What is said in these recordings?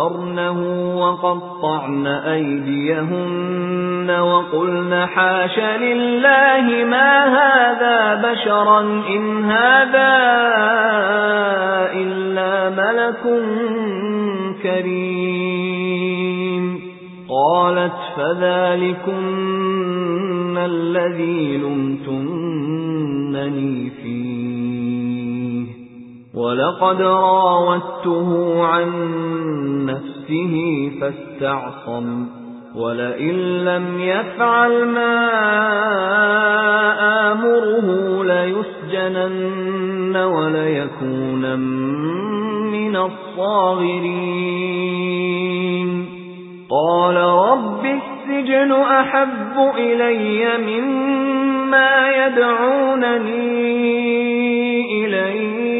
أَكْبَرْنَهُ وَقَطَّعْنَ أَيْدِيَهُنَّ وَقُلْنَ حَاشَ لِلَّهِ مَا هَذَا بَشَرًا إِنْ هَذَا إِلَّا مَلَكٌ كَرِيمٌ قَالَتْ فَذَلِكُنَّ الَّذِي لُمْتُنَّنِي فِيهِ وَلَقَدْ رَاوَدتُّهُ عَن نَّفْسِهِ فَاسْتَعْصَمَ وَلَئِن لَّمْ يَفْعَلْ مَا آمُرُهُ لَيُسْجَنَنَّ وَلَيَكُونًا مِّنَ الصَّاغِرِينَ. قَالَ رَبِّ السِّجْنُ أَحَبُّ إِلَيَّ مِمَّا يَدْعُونَنِي إِلَيْهِ.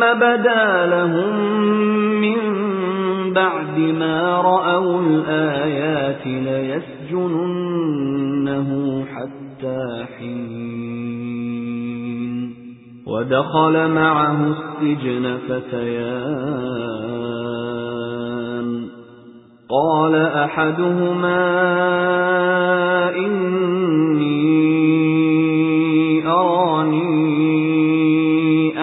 بَدَا لَهُم مِّن بَعْدِ مَا رَأَوُا الْآيَاتِ لَيَسْجُنُنَّهُ حَتَّىٰ حِينٍ. وَدَخَلَ مَعَهُ السِّجْنَ فَتَيَانِ. قَالَ أَحَدُهُمَا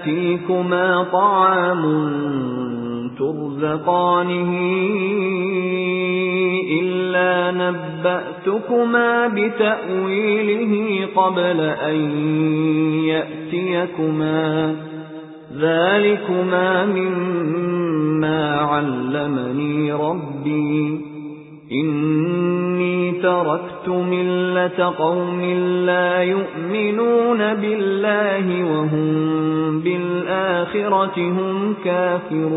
يَأْتِيكُمَا طَعَامٌ تُرْزَقَانِهِ إِلَّا نَبَّأْتُكُمَا بِتَأْوِيلِهِ قَبْلَ أَن يَأْتِيَكُمَا ذَلِكُمَا مِمَّا عَلَّمَنِي رَبِّي إِنِّي تَرَكْتُ مِلَّةَ قَوْمٍ لَّا يُؤْمِنُونَ بِاللَّهِ وَهُمْ بِالْآخِرَةِ هُمْ كَافِرُونَ.